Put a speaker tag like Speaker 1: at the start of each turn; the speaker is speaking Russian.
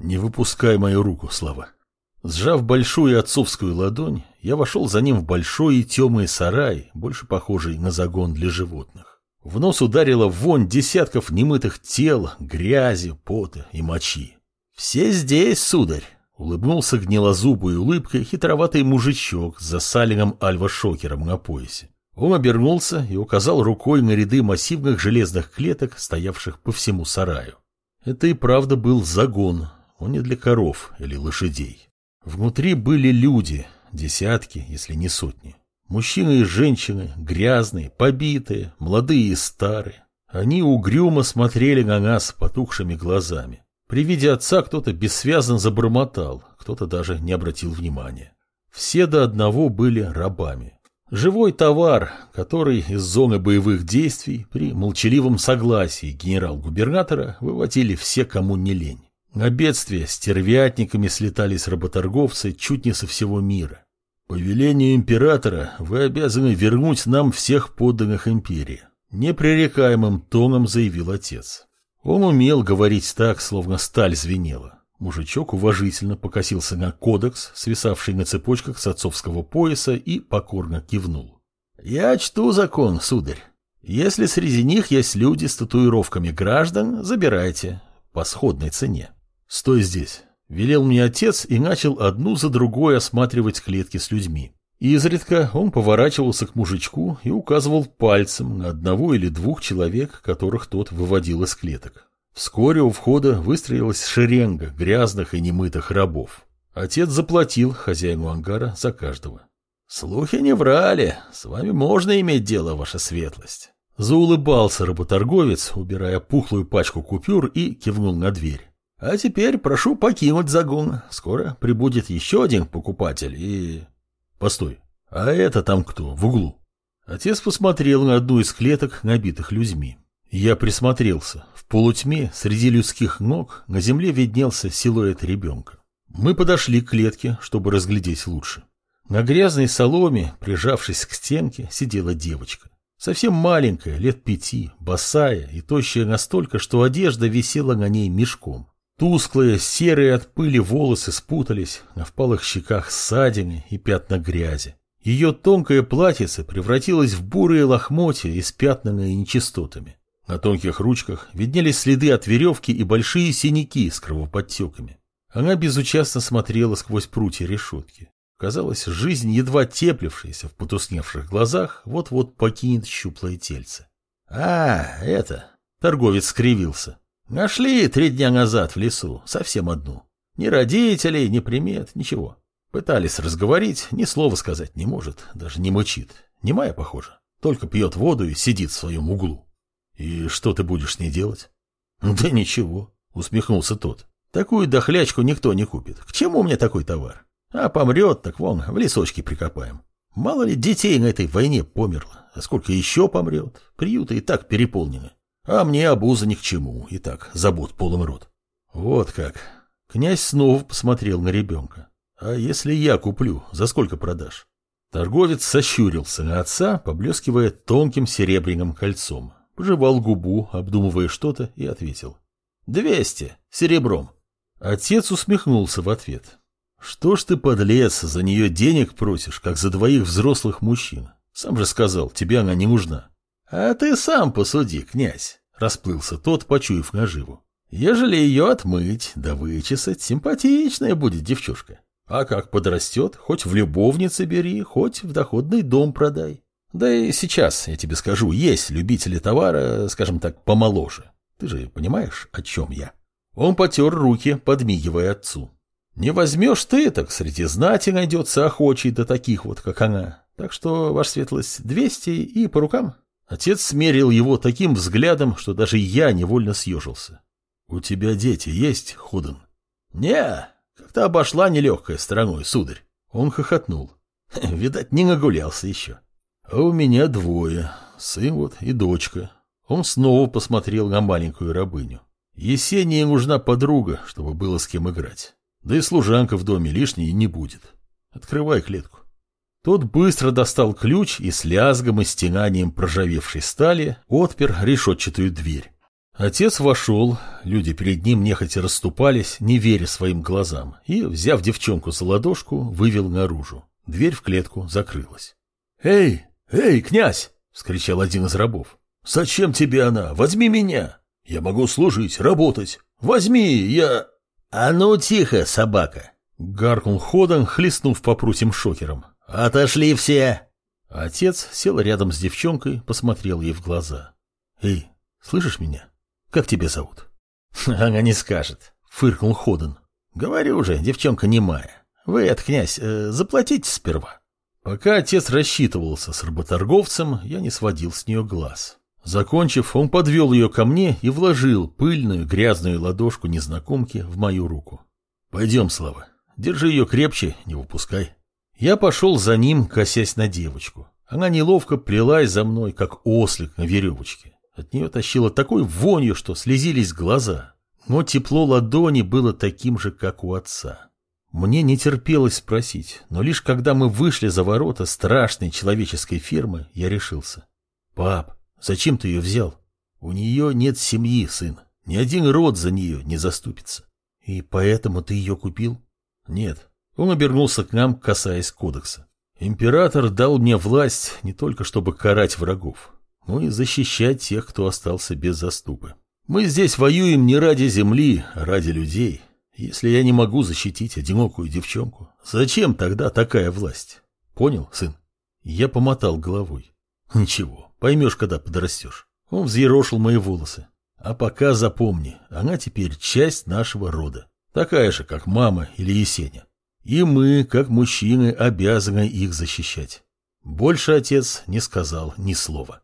Speaker 1: Не выпускай мою руку, Слава. Сжав большую отцовскую ладонь, я вошел за ним в большой и темный сарай, больше похожий на загон для животных. В нос ударила вонь десятков немытых тел, грязи, пота и мочи. «Все здесь, сударь!» — улыбнулся гнилозубой улыбкой хитроватый мужичок с засаленным альва-шокером на поясе. Он обернулся и указал рукой на ряды массивных железных клеток, стоявших по всему сараю. Это и правда был загон, он не для коров или лошадей. Внутри были люди, десятки, если не сотни. Мужчины и женщины, грязные, побитые, молодые и старые. Они угрюмо смотрели на нас потухшими глазами. При виде отца кто-то бессвязно забормотал, кто-то даже не обратил внимания. Все до одного были рабами. Живой товар, который из зоны боевых действий при молчаливом согласии генерал-губернатора выводили все, кому не лень. На бедствие стервятниками слетались работорговцы чуть не со всего мира. По велению императора вы обязаны вернуть нам всех подданных империи. Непререкаемым тоном заявил отец. Он умел говорить так, словно сталь звенела. Мужичок уважительно покосился на кодекс, свисавший на цепочках с отцовского пояса, и покорно кивнул. «Я чту закон, сударь. Если среди них есть люди с татуировками граждан, забирайте. По сходной цене. Стой здесь». Велел мне отец и начал одну за другой осматривать клетки с людьми. Изредка он поворачивался к мужичку и указывал пальцем на одного или двух человек, которых тот выводил из клеток. Вскоре у входа выстроилась шеренга грязных и немытых рабов. Отец заплатил хозяину ангара за каждого. «Слухи не врали. С вами можно иметь дело, ваша светлость». Заулыбался работорговец, убирая пухлую пачку купюр и кивнул на дверь. «А теперь прошу покинуть загон. Скоро прибудет еще один покупатель и...» «Постой, а это там кто, в углу?» Отец посмотрел на одну из клеток, набитых людьми. Я присмотрелся. В полутьме среди людских ног на земле виднелся силуэт ребенка. Мы подошли к клетке, чтобы разглядеть лучше. На грязной соломе, прижавшись к стенке, сидела девочка. Совсем маленькая, лет пяти, босая и тощая настолько, что одежда висела на ней мешком. Тусклые, серые от пыли волосы спутались, на впалых щеках ссадины и пятна грязи. Ее тонкое платьице превратилось в бурые лохмотья, испятнанные нечистотами. На тонких ручках виднелись следы от веревки и большие синяки с кровоподтеками. Она безучастно смотрела сквозь прутья решетки. Казалось, жизнь, едва теплившаяся в потускневших глазах, вот-вот покинет щуплое тельце. «А, это...» — торговец скривился. «Нашли три дня назад в лесу, совсем одну. Ни родителей, ни примет, ничего. Пытались разговорить, ни слова сказать не может, даже не мычит. Немая, похоже. Только пьет воду и сидит в своем углу. «И что ты будешь с ней делать?» «Да ничего», — усмехнулся тот. «Такую дохлячку никто не купит. К чему мне такой товар? А помрет, так вон, в лесочке прикопаем. Мало ли детей на этой войне померло, а сколько еще помрет. Приюты и так переполнены. А мне обуза ни к чему, и так забот полым рот». «Вот как». Князь снова посмотрел на ребенка. «А если я куплю, за сколько продашь?» Торговец сощурился на отца, поблескивая тонким серебряным кольцом пожевал губу, обдумывая что-то, и ответил. «Двести, серебром». Отец усмехнулся в ответ. «Что ж ты, подлец, за нее денег просишь, как за двоих взрослых мужчин? Сам же сказал, тебе она не нужна». «А ты сам посуди, князь», — расплылся тот, почуяв наживу. «Ежели ее отмыть да вычесать, симпатичная будет девчушка. А как подрастет, хоть в любовнице бери, хоть в доходный дом продай. Да и сейчас, я тебе скажу, есть любители товара, скажем так, помоложе. Ты же понимаешь, о чем я? Он потер руки, подмигивая отцу. Не возьмешь ты, так среди знати найдется охочий до таких вот, как она. Так что, ваша светлость, двести и по рукам. Отец смерил его таким взглядом, что даже я невольно съежился. У тебя дети есть, Худен? Не, как-то обошла нелегкая стороной, сударь. Он хохотнул. Видать, не нагулялся еще. А у меня двое, сын вот и дочка. Он снова посмотрел на маленькую рабыню. Есении нужна подруга, чтобы было с кем играть. Да и служанка в доме лишней не будет. Открывай клетку. Тот быстро достал ключ и с лязгом и стенанием проржавевшей стали отпер решетчатую дверь. Отец вошел, люди перед ним нехотя расступались, не веря своим глазам, и, взяв девчонку за ладошку, вывел наружу. Дверь в клетку закрылась. «Эй, эй, князь!» — вскричал один из рабов. «Зачем тебе она? Возьми меня! Я могу служить, работать! Возьми, я...»
Speaker 2: «А ну тихо, собака!»
Speaker 1: — гаркнул ходом, хлестнув по прутьям шокером.
Speaker 2: «Отошли все!»
Speaker 1: Отец сел рядом с девчонкой, посмотрел ей в глаза. «Эй, слышишь меня? Как тебя зовут?»
Speaker 2: «Она не скажет», — фыркнул Ходен. «Говорю же, девчонка немая. Вы, это, князь, э, заплатите сперва».
Speaker 1: Пока отец рассчитывался с работорговцем, я не сводил с нее глаз. Закончив, он подвел ее ко мне и вложил пыльную грязную ладошку незнакомки в мою руку. «Пойдем, Слава, держи ее крепче, не выпускай». Я пошел за ним, косясь на девочку. Она неловко плелась за мной, как ослик на веревочке. От нее тащило такой вонью, что слезились глаза. Но тепло ладони было таким же, как у отца. Мне не терпелось спросить, но лишь когда мы вышли за ворота страшной человеческой фермы, я решился. «Пап, зачем ты ее взял? У нее нет семьи, сын. Ни один род за нее не заступится. И поэтому ты ее купил?» «Нет, он обернулся к нам, касаясь кодекса. Император дал мне власть не только чтобы карать врагов, но и защищать тех, кто остался без заступы. Мы здесь воюем не ради земли, а ради людей. Если я не могу защитить одинокую девчонку, зачем тогда такая власть? Понял, сын? Я помотал головой. Ничего, поймешь, когда подрастешь. Он взъерошил мои волосы. А пока запомни, она теперь часть нашего рода. Такая же, как мама или Есеня. И мы, как мужчины, обязаны их защищать. Больше отец не сказал ни слова.